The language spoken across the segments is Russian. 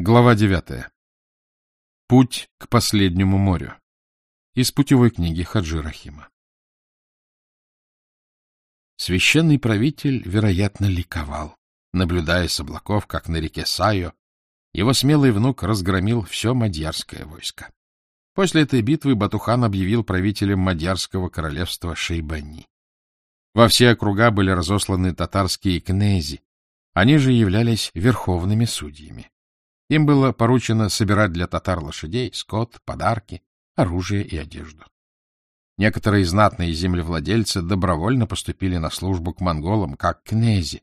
Глава девятая. Путь к последнему морю. Из путевой книги Хаджи Рахима. Священный правитель, вероятно, ликовал, наблюдая с облаков, как на реке Сайо, его смелый внук разгромил все мадьярское войско. После этой битвы Батухан объявил правителем Мадьярского королевства Шейбани. Во все округа были разосланы татарские кнези, они же являлись верховными судьями. Им было поручено собирать для татар лошадей, скот, подарки, оружие и одежду. Некоторые знатные землевладельцы добровольно поступили на службу к монголам как князі,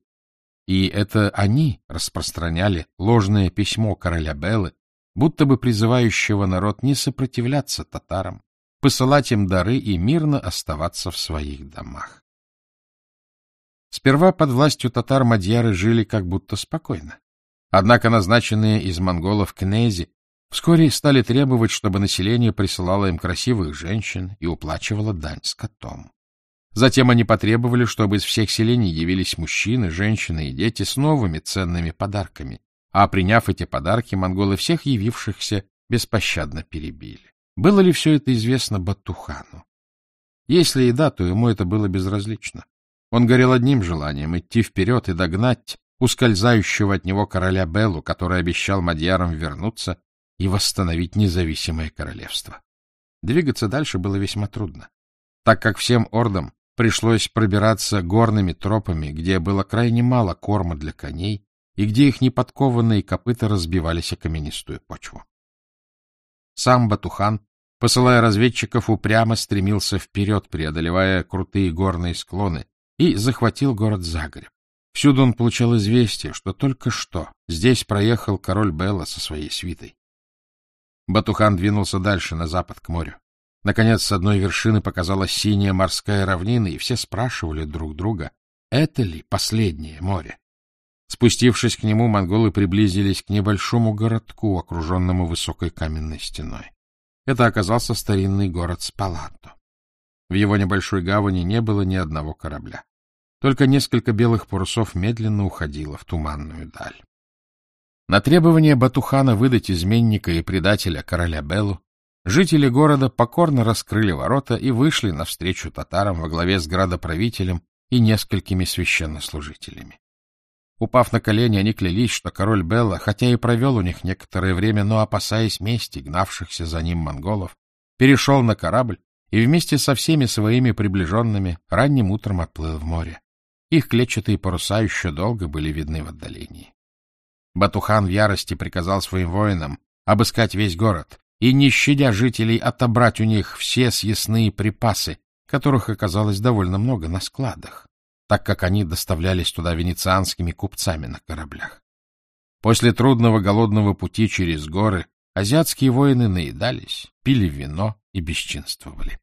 и это они распространяли ложное письмо короля Беллы, будто бы призывающего народ не сопротивляться татарам, посылать им дары и мирно оставаться в своих домах. Сперва под властью татар мадьяры жили как будто спокойно. Однако назначенные из монголов кнези вскоре стали требовать, чтобы население присылало им красивых женщин и уплачивало дань скотом. Затем они потребовали, чтобы из всех селений явились мужчины, женщины и дети с новыми ценными подарками, а приняв эти подарки, монголы всех явившихся беспощадно перебили. Было ли все это известно Батухану? Если и да, то ему это было безразлично. Он горел одним желанием — идти вперед и догнать ускользающего от него короля Беллу, который обещал мадьярам вернуться и восстановить независимое королевство. Двигаться дальше было весьма трудно, так как всем ордам пришлось пробираться горными тропами, где было крайне мало корма для коней и где их неподкованные копыта разбивались о каменистую почву. Сам Батухан, посылая разведчиков, упрямо стремился вперед, преодолевая крутые горные склоны, и захватил город Загреб. Всюду он получал известие, что только что здесь проехал король Белла со своей свитой. Батухан двинулся дальше, на запад, к морю. Наконец, с одной вершины показалась синяя морская равнина, и все спрашивали друг друга, это ли последнее море. Спустившись к нему, монголы приблизились к небольшому городку, окруженному высокой каменной стеной. Это оказался старинный город Спаланто. В его небольшой гавани не было ни одного корабля. Только несколько белых парусов медленно уходило в туманную даль. На требование Батухана выдать изменника и предателя короля Беллу жители города покорно раскрыли ворота и вышли навстречу татарам во главе с градоправителем и несколькими священнослужителями. Упав на колени, они клялись, что король Белла, хотя и провел у них некоторое время, но, опасаясь мести, гнавшихся за ним монголов, перешел на корабль и вместе со всеми своими приближенными ранним утром отплыл в море. Их клетчатые паруса еще долго были видны в отдалении. Батухан в ярости приказал своим воинам обыскать весь город и, не щадя жителей, отобрать у них все съестные припасы, которых оказалось довольно много на складах, так как они доставлялись туда венецианскими купцами на кораблях. После трудного голодного пути через горы азиатские воины наедались, пили вино и бесчинствовали.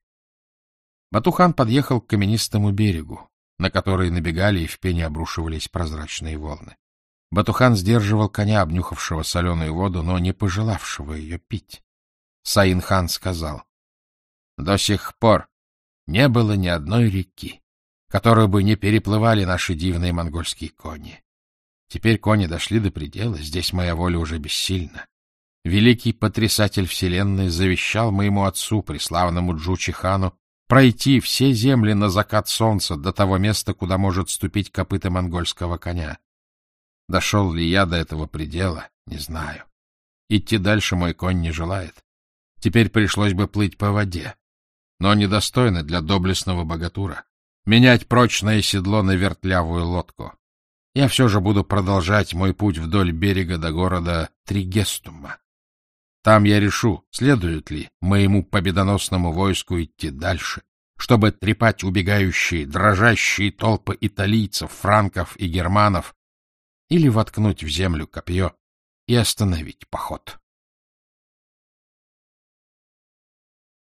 Батухан подъехал к каменистому берегу, на которые набегали и в пене обрушивались прозрачные волны. Батухан сдерживал коня, обнюхавшего соленую воду, но не пожелавшего ее пить. Саин-хан сказал, — До сих пор не было ни одной реки, которую бы не переплывали наши дивные монгольские кони. Теперь кони дошли до предела, здесь моя воля уже бессильна. Великий потрясатель вселенной завещал моему отцу, преславному Джучихану, пройти все земли на закат солнца до того места, куда может ступить копыта монгольского коня. Дошел ли я до этого предела, не знаю. Идти дальше мой конь не желает. Теперь пришлось бы плыть по воде. Но недостойно для доблестного богатура менять прочное седло на вертлявую лодку. Я все же буду продолжать мой путь вдоль берега до города Тригестума. Там я решу, следует ли моему победоносному войску идти дальше, чтобы трепать убегающие, дрожащие толпы италийцев, франков и германов, или воткнуть в землю копье и остановить поход.